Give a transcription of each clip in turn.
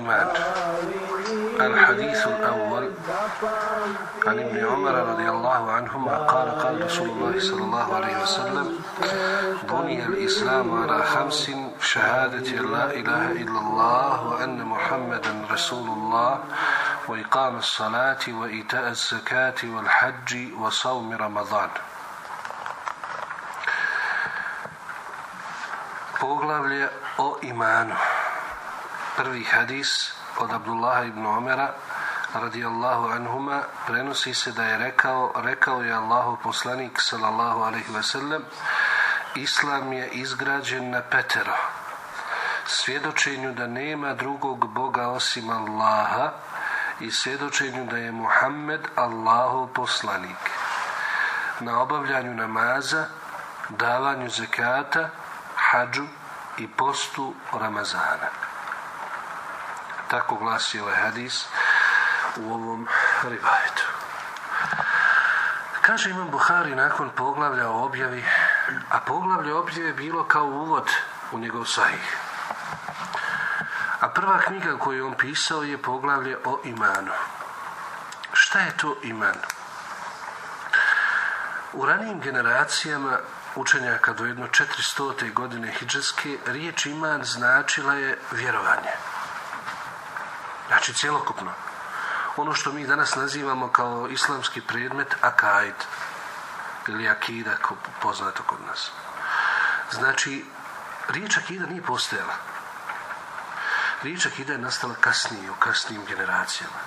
الإيمان الحديث الأول. عن ابن عمر رضي الله عنهما قال قال رسول الله صلى الله عليه وسلم بني الإسلام على خمس شهادة لا إله إلا الله وأن محمدا رسول الله وإقام الصلاة وإيتاء الزكاة والحج وصوم رمضان. Poglavlje o imanu. Prvi hadis od Abdullaha ibn Omera radijallahu anhuma prenosi se da je rekao, rekao je Allahu poslanik sallallahu alaihi ve sellem Islam je izgrađen na petero svjedočenju da nema drugog Boga osim Allaha i svjedočenju da je Muhammed Allahov poslanik na obavljanju namaza davanju zekata hađu i postu Ramazana. Tako glasi ovaj hadis u ovom rivajetu. Kaže Imam Buhari nakon poglavlja o objavi, a poglavlje objave je bilo kao uvod u njegov sahih. A prva knjiga koju je on pisao je poglavlje o imanu. Šta je to iman? U ranijim generacijama učenjaka do jedno 400. godine hijđarske, riječ iman značila je vjerovanje. Znači cjelokupno. Ono što mi danas nazivamo kao islamski predmet akaid ili akida poznato kod nas. Znači, riječ akida nije postojala. Riječ akida je nastala kasnije, u kasnijim generacijama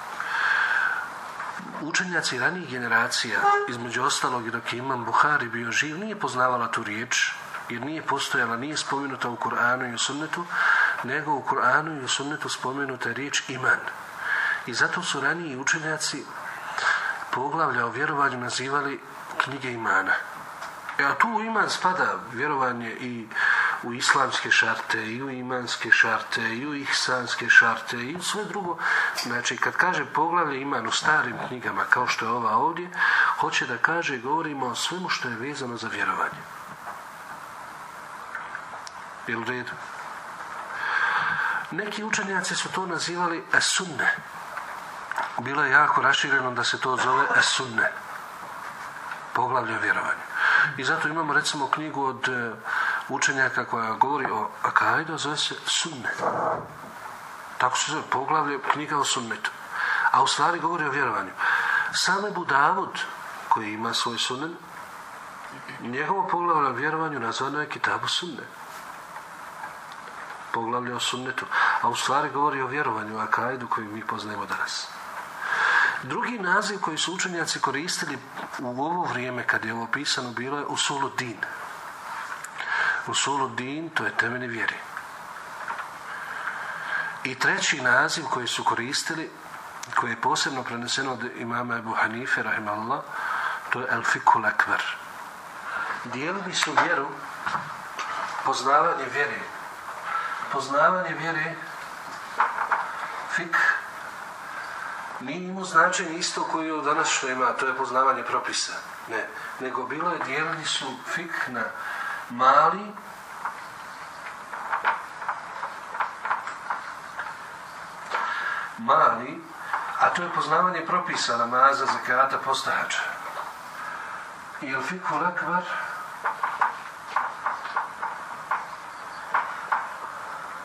učenjaci ranijih generacija, između ostalog i dok je Imam Buhari bio živ, nije poznavala tu riječ, jer nije postojala, nije spomenuta u Kur'anu i u sunnetu, nego u Kur'anu i u sunnetu spomenuta riječ iman. I zato su raniji učenjaci poglavlja o vjerovanju nazivali knjige imana. E, a tu u iman spada vjerovanje i u islamske šarte, i u imanske šarte, i u ihsanske šarte, i sve drugo. Znači, kad kaže poglavlje iman u starim knjigama, kao što je ova ovdje, hoće da kaže, govorimo o svemu što je vezano za vjerovanje. Jel u redu? Neki učenjaci su to nazivali esunne. Bilo je jako rašireno da se to zove esunne. Poglavlje o vjerovanju. I zato imamo recimo knjigu od učenjaka koja govori o akajdu, zove se sunne. Tako se zove poglavlje knjiga o sunnetu. A u stvari govori o vjerovanju. Same Budavud, koji ima svoj sunnen, njegovo poglavlje o vjerovanju nazvano je Kitabu sunne. Poglavlje o sunnetu. A u stvari govori o vjerovanju, akajdu koji mi poznajemo danas. Drugi naziv koji su učenjaci koristili u ovo vrijeme kad je ovo pisano bilo je Usulu Din. Usulu din, to je temeljni vjeri. I treći naziv koji su koristili, koji je posebno preneseno od imama Ebu Hanife, rahimallah, to je El Fikul. Dijelili su vjeru poznavanje vjeri. Poznavanje vjeri fik nije imao značenje isto koji je danas što ima, to je poznavanje propisa. Ne, nego bilo je dijelili su fik na mali mali a to je poznavanje propisa namaza, zakata, postahača i il fiku lekvar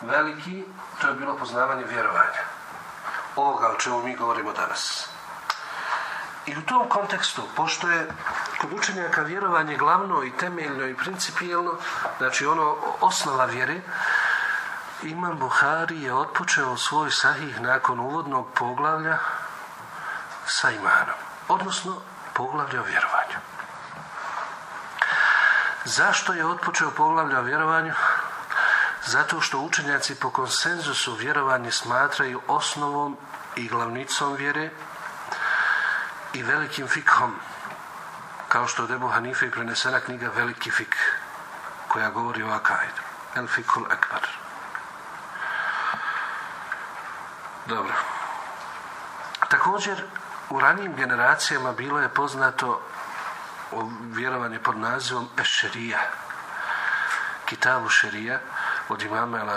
veliki to je bilo poznavanje vjerovanja ovoga o čemu mi govorimo danas I u tom kontekstu, pošto je kod učenjaka vjerovanje glavno i temeljno i principijelno, znači ono osnova vjere, Imam Buhari je otpočeo svoj sahih nakon uvodnog poglavlja sa imanom, odnosno poglavlja o vjerovanju. Zašto je otpočeo poglavlja o vjerovanju? Zato što učenjaci po konsenzusu vjerovanje smatraju osnovom i glavnicom vjere i velikim fikhom, kao što od Ebu Hanife i prenesena knjiga Veliki fik, koja govori o akajdu. El fikul akbar. Dobro. Također, u ranijim generacijama bilo je poznato vjerovanje pod nazivom Ešerija, Kitabu Šerija od imama El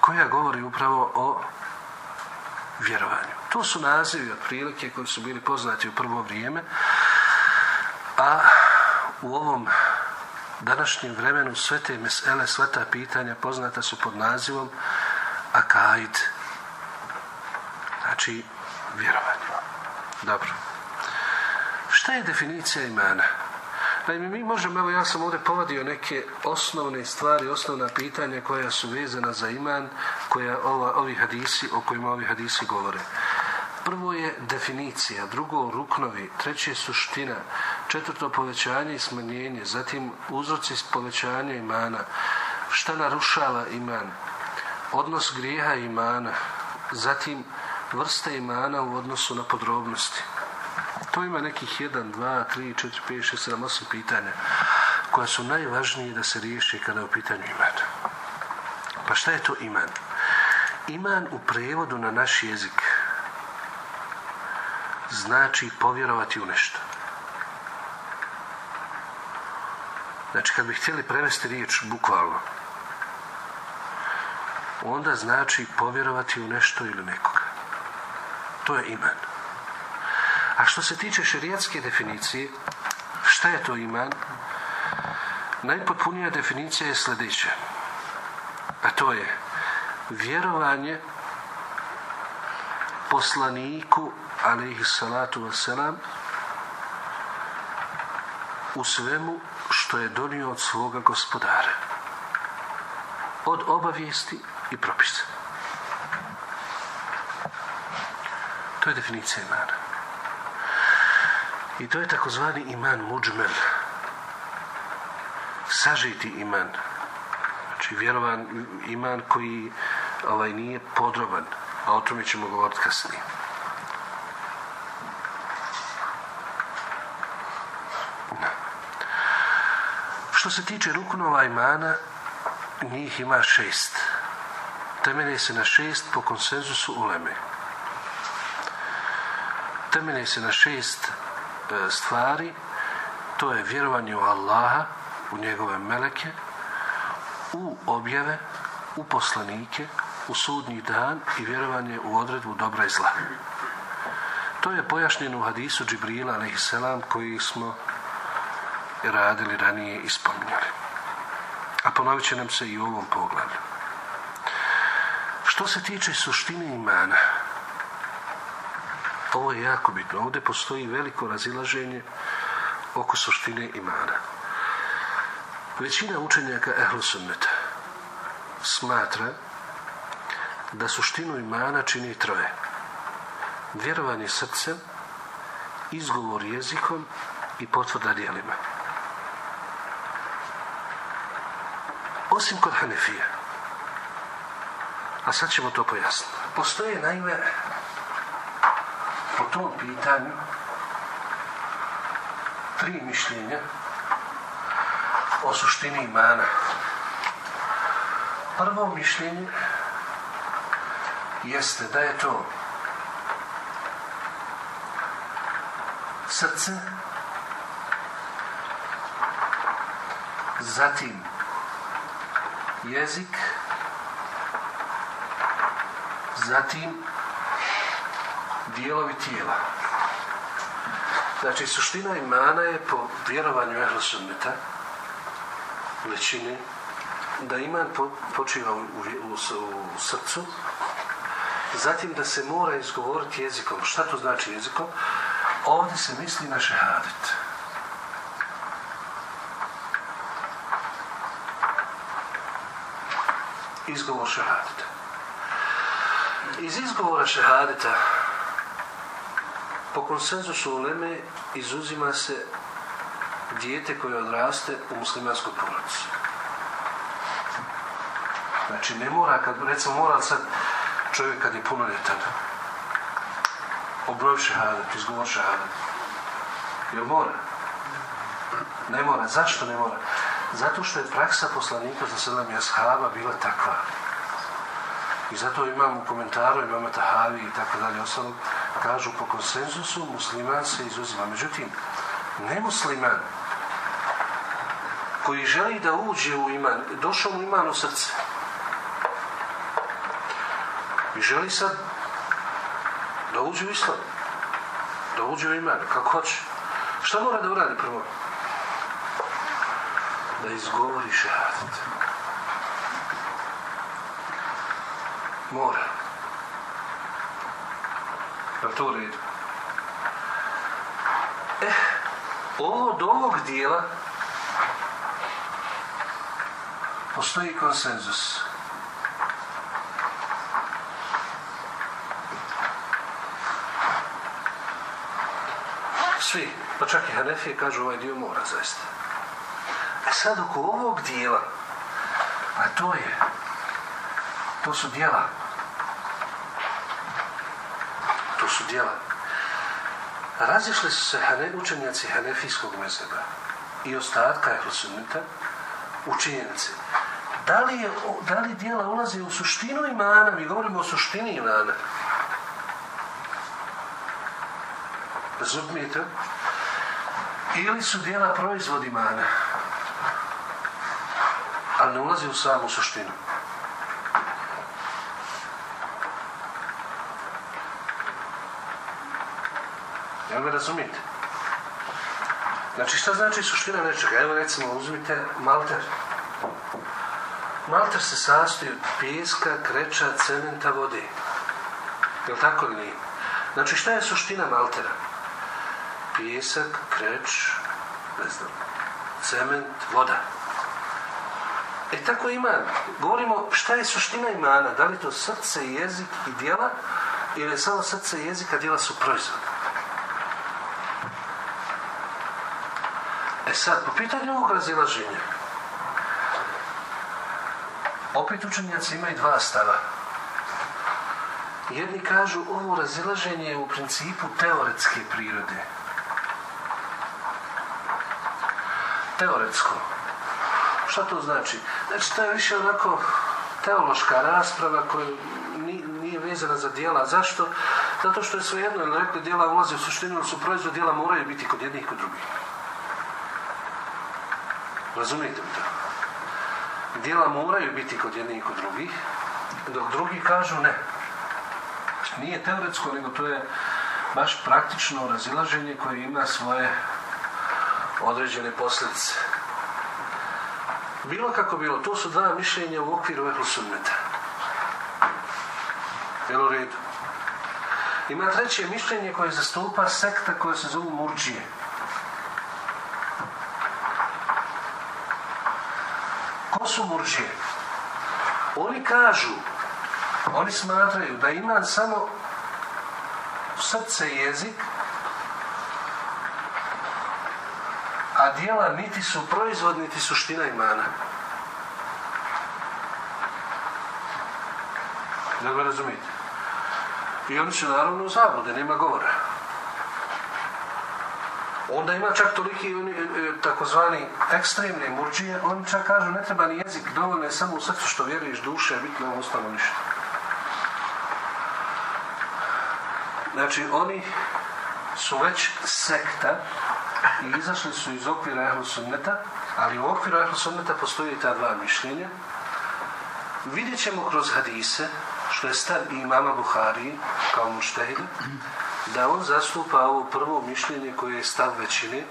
koja govori upravo o vjerovanju. To su nazivi otprilike koji su bili poznati u prvo vrijeme, a u ovom današnjem vremenu sve te mesele, sva ta pitanja poznata su pod nazivom akaid. Znači, vjerovanje. Dobro. Šta je definicija imana? Naime, mi možemo, evo ja sam ovdje povadio neke osnovne stvari, osnovna pitanja koja su vezana za iman, koja ova, ovi hadisi, o kojima ovi hadisi govore. Prvo je definicija, drugo ruknovi, treće suština, četvrto povećanje i smanjenje, zatim uzroci povećanja imana, šta narušava iman, odnos grijeha imana, zatim vrste imana u odnosu na podrobnosti. To ima nekih 1, 2, 3, 4, 5, 6, 7, 8 pitanja koja su najvažnije da se riješi kada je u pitanju iman. Pa šta je to iman? Iman u prevodu na naš jezik znači povjerovati u nešto. Znači, kad bi htjeli prevesti riječ bukvalno, onda znači povjerovati u nešto ili nekoga. To je iman. A što se tiče šerijatske definicije, šta je to iman? Najpotpunija definicija je sljedeća. A to je vjerovanje poslaniku alaihi salatu wasalam u svemu što je donio od svoga gospodara. Od obavijesti i propisa. To je definicija imana. I to je takozvani iman muđmel. Sažiti iman. Znači vjerovan iman koji ovaj nije podroban. A o tome ćemo govoriti kasnije. Što se tiče ruknova imana, njih ima šest. Temelje se na šest po konsenzusu uleme. Temelje se na šest stvari. To je vjerovanje u Allaha, u njegove meleke, u objave, u poslanike, u sudnji dan i vjerovanje u odredbu dobra i zla. To je pojašnjeno u hadisu Džibrila a.s. koji smo radili ranije i spominjali. A ponovit će nam se i u ovom poglavlju. Što se tiče suštine imana, ovo je jako bitno. Ovdje postoji veliko razilaženje oko suštine imana. Većina učenjaka ehlu sunneta smatra da suštinu imana čini troje. Vjerovanje srcem, izgovor jezikom i potvrda dijelima. Osim kod Hanefija. A sad ćemo to pojasniti. Postoje naime po tom pitanju tri mišljenja o suštini imana. Prvo mišljenje jeste da je to srce, zatim jezik, zatim dijelovi tijela. Znači, suština imana je po vjerovanju ehlu sunneta većini da iman počiva u, u, u, srcu Zatim da se mora izgovoriti jezikom. Šta to znači jezikom? Ovdje se misli na šehadet. Izgovor šehadeta. Iz izgovora šehadeta po konsenzusu uleme izuzima se dijete koje odraste u muslimanskoj porodici. Znači ne mora, kad recimo mora sad čovjek kad je punoljetan obroj šehadet, izgovor šehadet. Jel mora? Ne mora. Zašto ne mora? Zato što je praksa poslanika za sedam i ashaba bila takva. I zato imam u komentaru, imamo tahavi i tako dalje ostalo, kažu po konsenzusu musliman se izuzima. Međutim, nemusliman koji želi da uđe u iman, došao mu iman u srce, i želi sad da uđe u islam, da uđe u iman, kako hoće. Šta mora da uradi prvo? Da izgovori šehadet. Mora. Je to u redu? Eh, ovo od ovog dijela postoji konsenzus. Svi, pa čak i Hanefije kažu ovaj dio mora zaista. E sad oko ovog dijela, a to je, to su dijela. To su dijela. Razišli su se hane, učenjaci Hanefijskog mezeba i ostatka Ehlusunita u činjenici. Da li, je, da li dijela ulaze u suštinu imana? Mi govorimo o suštini imana. Razumijete? Ili su dijela proizvod imana. Ali ne ulazi u samu suštinu. Jel me razumijete? Znači šta znači suština nečega? Evo recimo uzmite malter. Malter se sastoji od pijeska, kreča, cementa, vode. Jel tako ili nije? Znači šta je suština maltera? Pijesak, kreć, ne znam, cement, voda. E tako ima, govorimo šta je suština imana, da li to srce, jezik i dijela, ili je samo srce, jezik, a dijela su proizvod. Sad, po pitanju ovog razilaženja, opet učenjaci imaju dva stava. Jedni kažu ovo razilaženje je u principu teoretske prirode. Teoretsko. Šta to znači? Znači, to je više onako teološka rasprava koja nije vezana za dijela. Zašto? Zato što je svejedno, rekli dijela ulaze u suštinu, su proizvod dijela moraju biti kod jednih i kod drugih. Razumijete mi to? Dijela moraju biti kod jednih i kod drugih, dok drugi kažu ne. Nije teoretsko, nego to je baš praktično razilaženje koje ima svoje određene posljedice. Bilo kako bilo, to su dva mišljenja u okviru ehlu sunneta. Jel redu? Ima treće mišljenje koje zastupa sekta koja se zovu Murđije. Ko su Murđije? Oni kažu, oni smatraju da ima samo srce jezik, a dijela niti su proizvod, niti suština imana. Me razumijete? I oni su naravno u zablude, nema govora. Onda ima čak toliki oni, takozvani ekstremni murđije, oni čak kažu ne treba ni jezik, dovoljno je samo u srcu što vjeruješ duše, bitno je ostalo ništa. Znači, oni su već sekta i izašli su iz okvira ehlu ali u okviru ehlu postoji ta dva mišljenja. Vidjet ćemo kroz hadise, što je stav imama Buhari, kao muštehida, da on zastupa ovo prvo mišljenje koje je stav većine,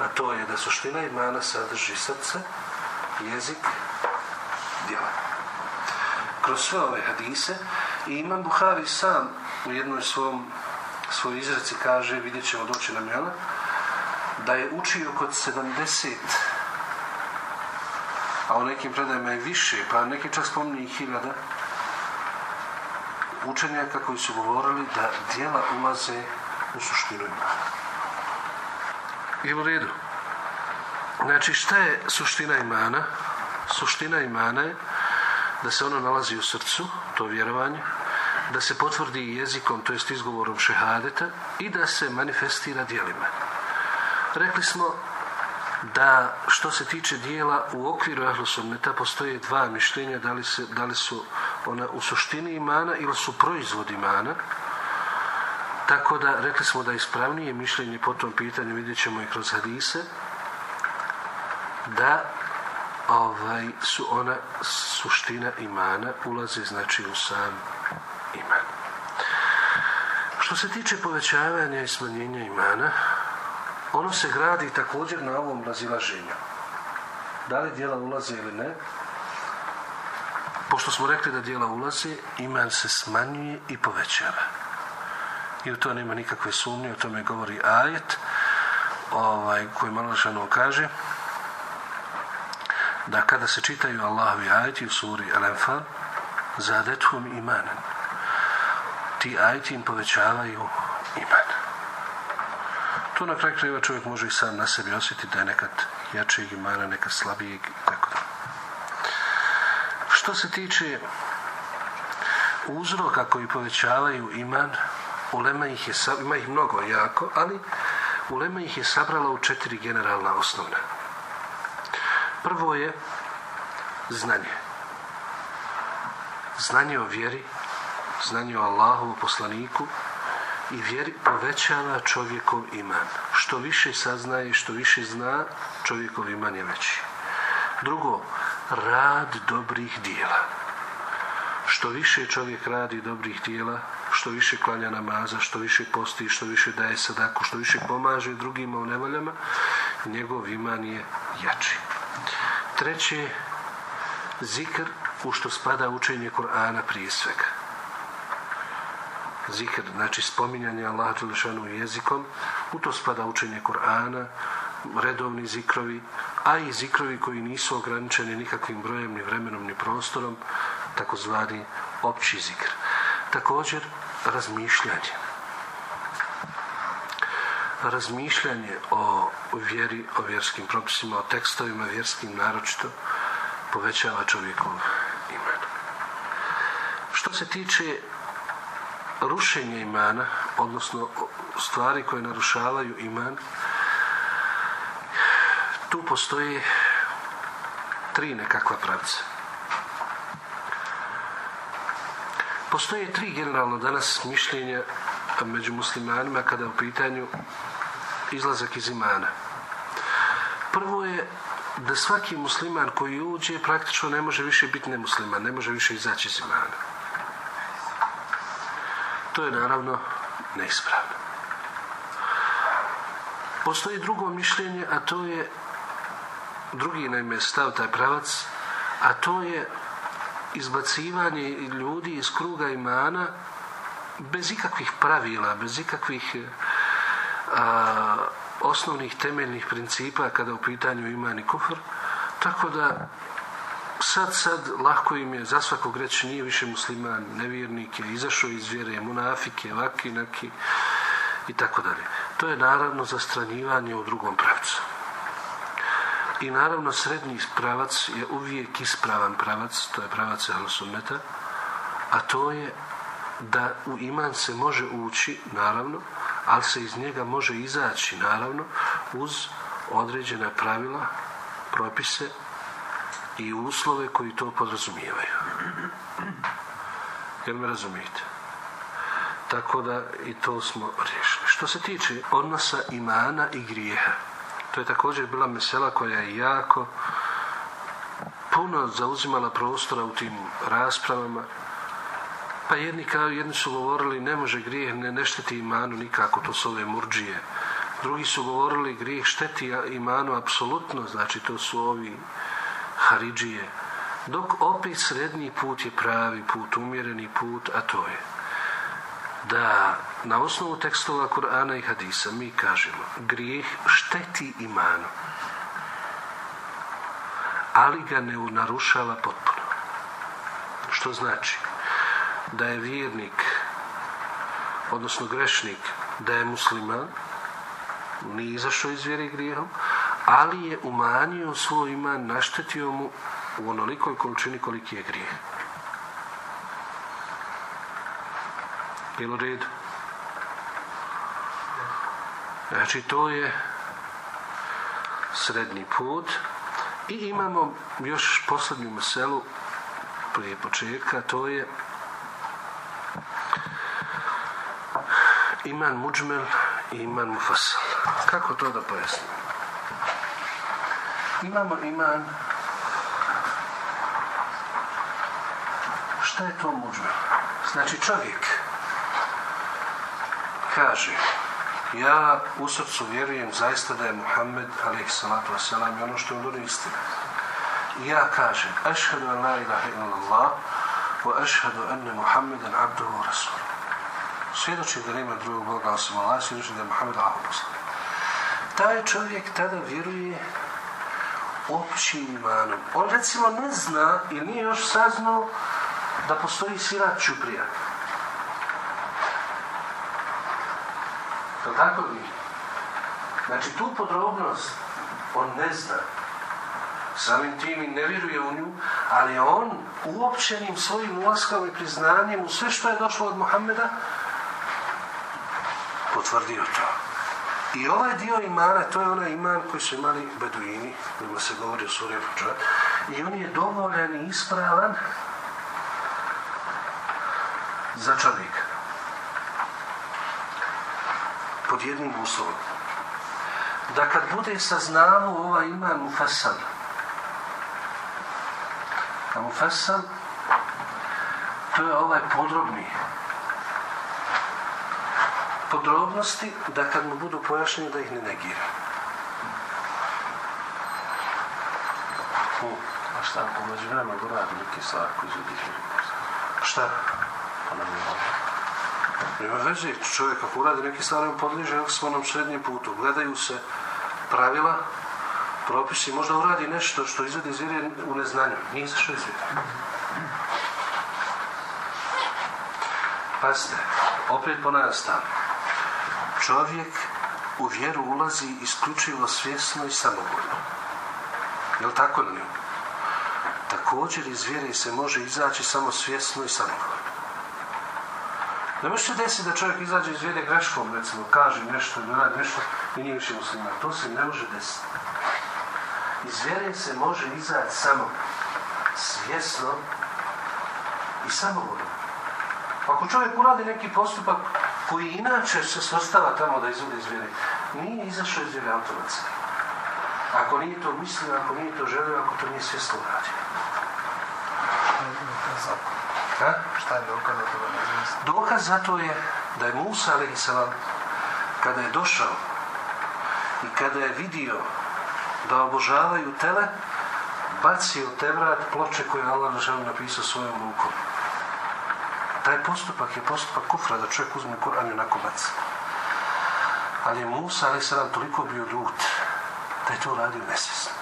a to je da suština imana sadrži srce, jezik, djela. Kroz sve ove hadise I Imam Buhari sam u jednoj svom, svoj izreci kaže, vidjet ćemo doći nam jela, da je učio kod 70 a u nekim predajama je više, pa neki čak spominje i hiljada učenjaka koji su govorili da dijela ulaze u suštinu imana. I u redu. Znači, šta je suština imana? Suština imana je da se ono nalazi u srcu, to vjerovanje, da se potvrdi jezikom, to jest izgovorom šehadeta i da se manifestira dijelima. Rekli smo da što se tiče dijela u okviru ahlusunneta postoje dva mišljenja da li, se, da li su ona u suštini imana ili su proizvod imana. Tako da rekli smo da ispravnije mišljenje po tom pitanju vidjet ćemo i kroz hadise da ovaj, su ona suština imana ulazi znači u sam iman. Što se tiče povećavanja i smanjenja imana, ono se gradi također na ovom razilaženju. Da li dijela ulaze ili ne? Pošto smo rekli da dijela ulaze, iman se smanjuje i povećava. I u to nema nikakve sumnje, o tome govori ajet ovaj, koji malo kaže da kada se čitaju Allahovi ajeti u suri Al-Anfal zadethum imanan ti ajeti im povećavaju iman to na kraju krajeva čovjek može i sam na sebi osjetiti da je nekad jačijeg imana, nekad slabijeg i tako. Što se tiče uzroka koji povećavaju iman, ulema ih je, ima ih mnogo jako, ali ulema ih je sabrala u četiri generalna osnovna. Prvo je znanje. Znanje o vjeri, znanje o Allahu, poslaniku, i vjeri povećava čovjekov iman. Što više saznaje, što više zna, čovjekov iman je veći. Drugo, rad dobrih dijela. Što više čovjek radi dobrih dijela, što više klanja namaza, što više posti, što više daje sadaku, što više pomaže drugima u nevoljama, njegov iman je jači. Treće, zikr u što spada učenje Kur'ana prije svega zikr, znači spominjanje Allaha Đelešanu jezikom, u to spada učenje Korana, redovni zikrovi, a i zikrovi koji nisu ograničeni nikakvim brojem, ni vremenom, ni prostorom, takozvani opći zikr. Također, razmišljanje. Razmišljanje o vjeri, o vjerskim propisima, o tekstovima vjerskim naročito povećava čovjekov iman. Što se tiče rušenje imana, odnosno stvari koje narušavaju iman, tu postoji tri nekakva pravca. Postoje tri generalno danas mišljenja među muslimanima kada je u pitanju izlazak iz imana. Prvo je da svaki musliman koji uđe praktično ne može više biti nemusliman, ne može više izaći iz imana. To je naravno neispravno. Postoji drugo mišljenje, a to je drugi naime stav taj pravac, a to je izbacivanje ljudi iz kruga imana bez ikakvih pravila, bez ikakvih osnovnih temeljnih principa kada u pitanju iman i kufr. Tako da sad, sad, lako im je za svakog reći nije više musliman, nevjernik je, izašao iz vjere, munafik je, vaki, neki i tako dalje. To je naravno zastranjivanje u drugom pravcu. I naravno srednji pravac je uvijek ispravan pravac, to je pravac sunneta, a to je da u iman se može ući, naravno, ali se iz njega može izaći, naravno, uz određena pravila, propise i uslove koji to podrazumijevaju. Jel me razumijete? Tako da i to smo riješili. Što se tiče odnosa imana i grijeha, to je također bila mesela koja je jako puno zauzimala prostora u tim raspravama. Pa jedni, kao, jedni su govorili ne može grijeh ne, ne šteti imanu nikako, to su ove murđije. Drugi su govorili grijeh šteti imanu apsolutno, znači to su ovi Haridžije, Dok opet srednji put je pravi put, umjereni put, a to je da na osnovu tekstova Kur'ana i Hadisa mi kažemo grijeh šteti imanu ali ga ne narušava potpuno. Što znači? Da je vjernik odnosno grešnik da je musliman nije izašao iz vjere grijehom ali je umanjio svoj iman naštetio mu u onolikoj količini koliki je grijeh. Jel redu? Znači, to je srednji put. I imamo još posljednju meselu prije početka, to je iman muđmel i iman mufasal. Kako to da pojasnim? Imamo iman šta je to muđmel? Znači čovjek kaže ja u srcu vjerujem zaista da je Muhammed wasalam i ono što je on istina. I ja kažem ašhadu an la ilaha illallah wa ašhadu anne Muhammeden abduhu wa rasul. Svjedoči da nema drugog Boga osim Allah, svjedoči da je Muhammed poslan. Taj čovjek tada vjeruje općim imanom. On recimo ne zna ili nije još saznao da postoji sirat čuprija. To tako li? Znači tu podrobnost on ne zna. Samim tim i ne vjeruje u nju, ali on uopćenim svojim ulaskom i priznanjem u sve što je došlo od Muhammeda potvrdio to. I ovaj dio imana, to je onaj iman koji su imali beduini, kojima se govori o suri i on je dovoljan i ispravan za čovjeka. Pod jednim uslovom. Da kad bude saznalo ovaj iman mufasal, a mufasal to je ovaj podrobni podrobnosti da kad mu budu pojašnjeni da ih ne negira. A šta, umeđu vremena uradi neki koji su Šta? Pa nam je nema veze, čovjek ako uradi neki stvari, on podliže ako smo nam srednjem putu. Gledaju se pravila, propisi, možda uradi nešto što izvedi iz u neznanju. Nije što iz vjere. Pazite, opet ponavljam Čovjek u vjeru ulazi isključivo svjesno i samovoljno. Je li tako li? Također iz vjere se može izaći samo svjesno i samovoljno. Ne može se desiti da čovjek izađe iz vjere greškom, recimo, kaže nešto, ne radi nešto i nije više musliman. To se ne može desiti. Iz vjere se može izaći samo svjesno i samovoljno. Ako čovjek uradi neki postupak koji inače se svrstava tamo da izvode iz vjere, nije izašao iz vjere automatski. Ako nije to mislio, ako nije to želio, ako to nije svjesno uradio. Ha? Šta je dokaz za to Dokaz za to je da je Musa a.s. kada je došao i kada je vidio da obožavaju tele, bacio Tevrat ploče koje je Allah želi napisao svojom rukom. Taj postupak je postupak kufra da čovjek uzme Kur'an i onako baci. Ali je Musa a.s. toliko bio ljut da je to uradio nesvjesno.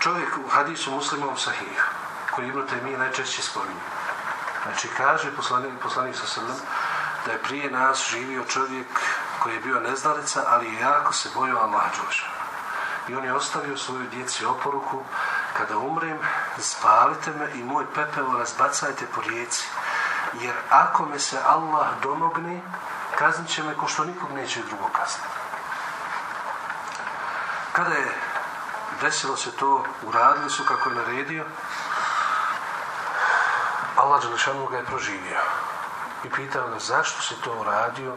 Čovjek u hadisu muslimom sahih, koji Ibn mi najčešće spominje. Znači, kaže poslanik, poslanik sa srnom, da je prije nas živio čovjek koji je bio neznalica, ali je jako se bojio Allah I on je ostavio svoju djeci oporuku, kada umrem, spalite me i moj pepeo razbacajte po rijeci. Jer ako me se Allah domogne, kaznit će me ko što nikog neće drugo kazniti. Kada je desilo se to, uradili su kako je naredio, Allah Đelešanu ga je proživio. I pitao ga zašto si to uradio,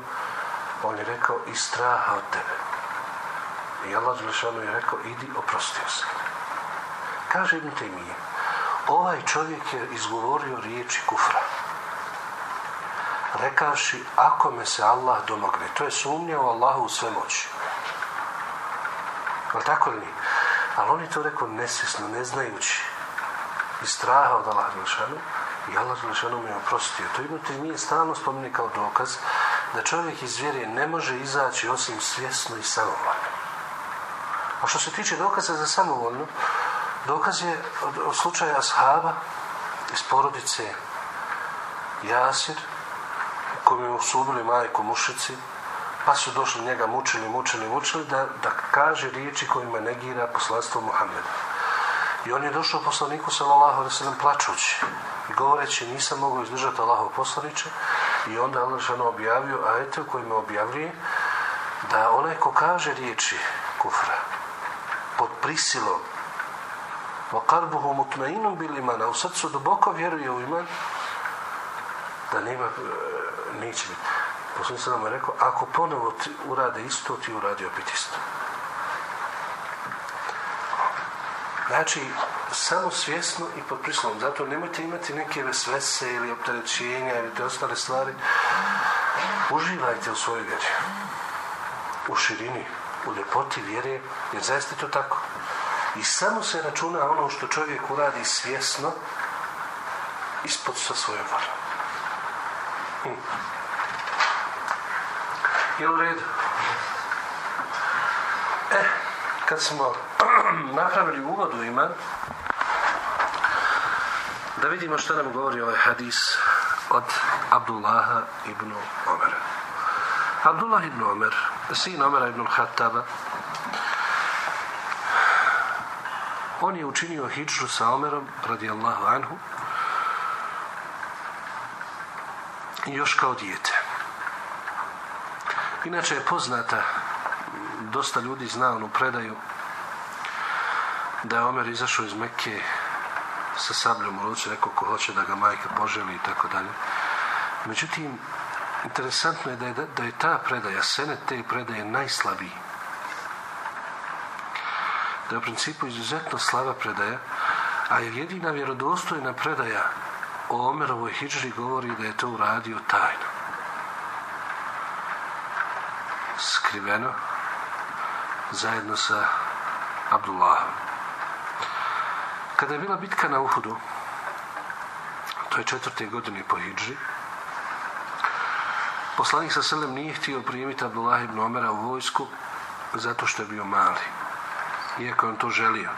on je rekao iz straha od tebe. I Allah Đelešanu je rekao idi oprostio se. Kaže Ibn Taymiye, ovaj čovjek je izgovorio riječi kufra. Rekavši, ako me se Allah domogne, to je sumnja u Allahu u sve moći. Ali tako li? Ali on je to rekao nesvjesno, ne znajući. Iz straha od Allah Đelešanu. I Allah Đelešanu mu je oprostio. To Ibn nije stalno spomeni kao dokaz da čovjek iz vjere ne može izaći osim svjesno i samovoljno. A što se tiče dokaza za samovoljno, dokaz je od, slučaja ashaba iz porodice Jasir, kojem su ubili majku mušici, pa su došli njega mučili, mučili, mučili, da, da kaže riječi kojima negira poslanstvo Muhammeda. I on je došao poslaniku sallallahu alejhi ve sellem plačući i govoreći nisam mogao izdržati Allahov poslaniče i onda Allah šano objavio ajete u kojima objavljuje da onaj ko kaže riječi kufra pod prisilom wa qalbuhu mutmainun bil iman a u srcu duboko vjeruje u iman da nema e, neće biti Poslanik sam nam je rekao, ako ponovo urade isto, ti uradio opet isto. Znači, samo svjesno i pod prislom. Zato nemojte imati neke vesvese ili opterećenja ili te ostale stvari. Uživajte u svojoj vjeri. U širini, u ljepoti vjere, jer zaista je to tako. I samo se računa ono što čovjek uradi svjesno ispod sa svojom voljom. Hmm. U redu? E, kad smo napravili uvod u iman, da vidimo što nam govori ovaj hadis od Abdullaha ibn Omera. Abdullah ibn Omer, sin Omera ibn Khattaba, on je učinio hijđu sa Omerom, radijallahu anhu, još kao dijete. Inače je poznata, dosta ljudi zna onu predaju, da je Omer izašao iz Mekke sa sabljom u ruci, rekao ko hoće da ga majka poželi i tako dalje. Međutim, interesantno je da je, da je ta predaja, senet te predaje najslabiji. Da je u principu izuzetno slaba predaja, a je jedina vjerodostojna predaja o Omerovoj hijđri govori da je to uradio tajno. Skriveno, zajedno sa Abdullahom. Kada je bila bitka na Uhudu, to je četvrte godine po hijđri, poslanik sa selem nije htio primiti Abdullah ibn Omera u vojsku zato što je bio mali. Iako je on to želio.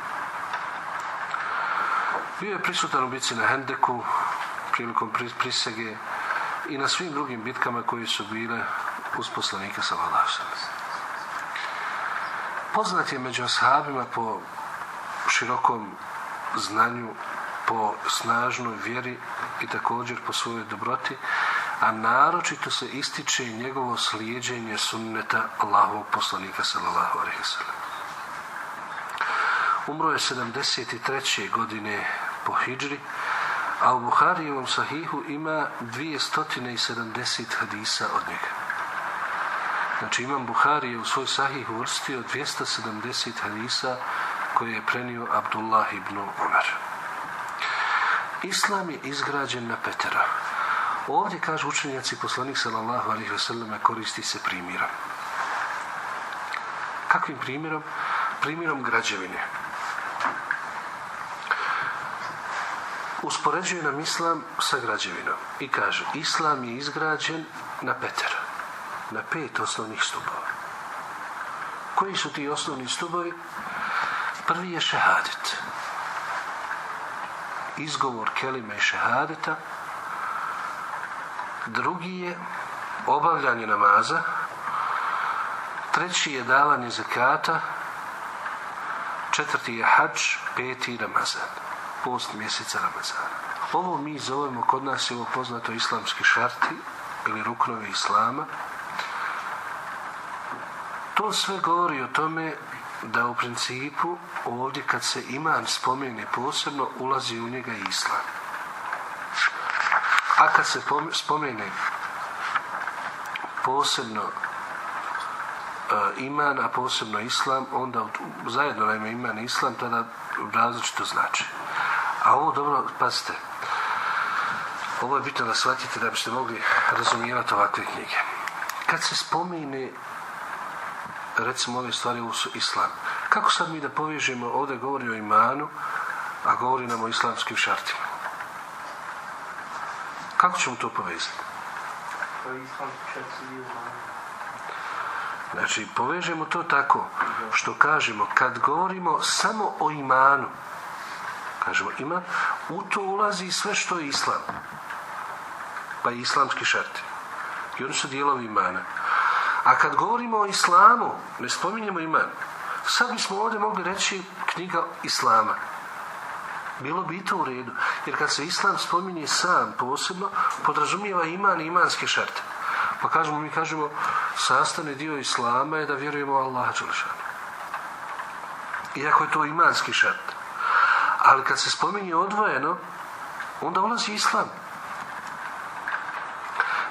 Bio je prisutan u bitci na Hendeku, prilikom prisege i na svim drugim bitkama koje su bile uz poslanika sa. Poznat je među ashabima po širokom znanju, po snažnoj vjeri i također po svojoj dobroti, a naročito se ističe njegovo slijedženje sunneta Allahovog poslanika sallallahu sellem. Umro je 73. godine po hidžri, a u Buharijevom sahihu ima 270 hadisa od njega. Znači imam Buharije u svoj sahih uvrstio 270 hadisa koje je prenio Abdullah ibn Umar. Islam je izgrađen na petera. Ovdje, kažu učenjaci, poslanik sallallahu alaihi selleme koristi se primjerom. Kakvim primjerom? Primjerom građevine. Uspoređuje nam Islam sa građevinom i kaže Islam je izgrađen na peter, na pet osnovnih stubova. Koji su ti osnovni stubovi? Prvi je šehadet. Izgovor kelime šehadeta. Drugi je obavljanje namaza. Treći je davanje zakata. Četvrti je hađ, peti Ramazan. Post mjeseca Ramazana. Ovo mi zovemo, kod nas je ovo poznato islamski šarti ili ruknovi islama. To sve govori o tome da u principu ovdje kad se iman spomene posebno ulazi u njega islam. A kad se spomene posebno uh, iman, a posebno islam, onda zajedno naime iman i islam, tada različito znači. A ovo dobro, pazite, ovo je bitno da shvatite da biste mogli razumijevati ovakve knjige. Kad se spomene recimo ove stvari, su islam. Kako sad mi da povežemo, ovdje govori o imanu, a govori nam o islamskim šartima? Kako ćemo to povezati? Znači, povežemo to tako što kažemo, kad govorimo samo o imanu, kažemo ima, u to ulazi sve što je islam. Pa i islamski šarti. I oni su dijelovi imana. A kad govorimo o islamu, ne spominjemo iman. Sad bismo ovdje mogli reći knjiga islama. Bilo bi i to u redu. Jer kad se islam spominje sam posebno, podrazumijeva iman i imanske šarte. Pa kažemo, mi kažemo, sastavni dio islama je da vjerujemo u Allaha. Iako je to imanski šart. Ali kad se spominje odvojeno, onda ulazi islam.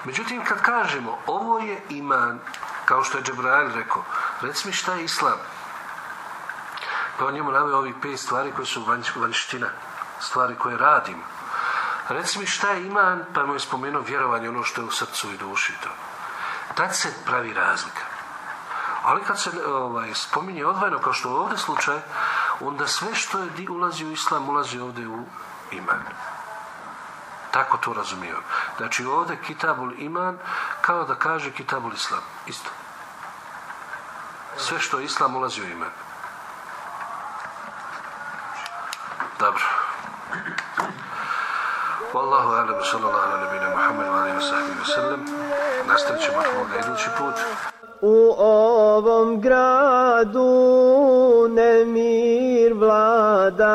Međutim, kad kažemo ovo je iman, kao što je Džebrail rekao, reci mi šta je islam. Pa on njemu naveo ovih pet stvari koje su vanština, stvari koje radimo. Reci mi šta je iman, pa mu je spomenuo vjerovanje, ono što je u srcu i duši. To. Tad se pravi razlika. Ali kad se ovaj, spominje odvojeno, kao što je ovdje slučaj, onda sve što je ulazi u islam, ulazi ovdje u iman. Tako to razumijem. Znači ovdje kitabul iman kao da kaže kitabul islam. Isto. Sve što je islam ulazi u iman. Dobro. Wallahu alam sallallahu ala nabina Muhammed wa alihi wa sahbihi wa sallam. Nastavit ćemo ako idući put. U ovom gradu nemir vlada,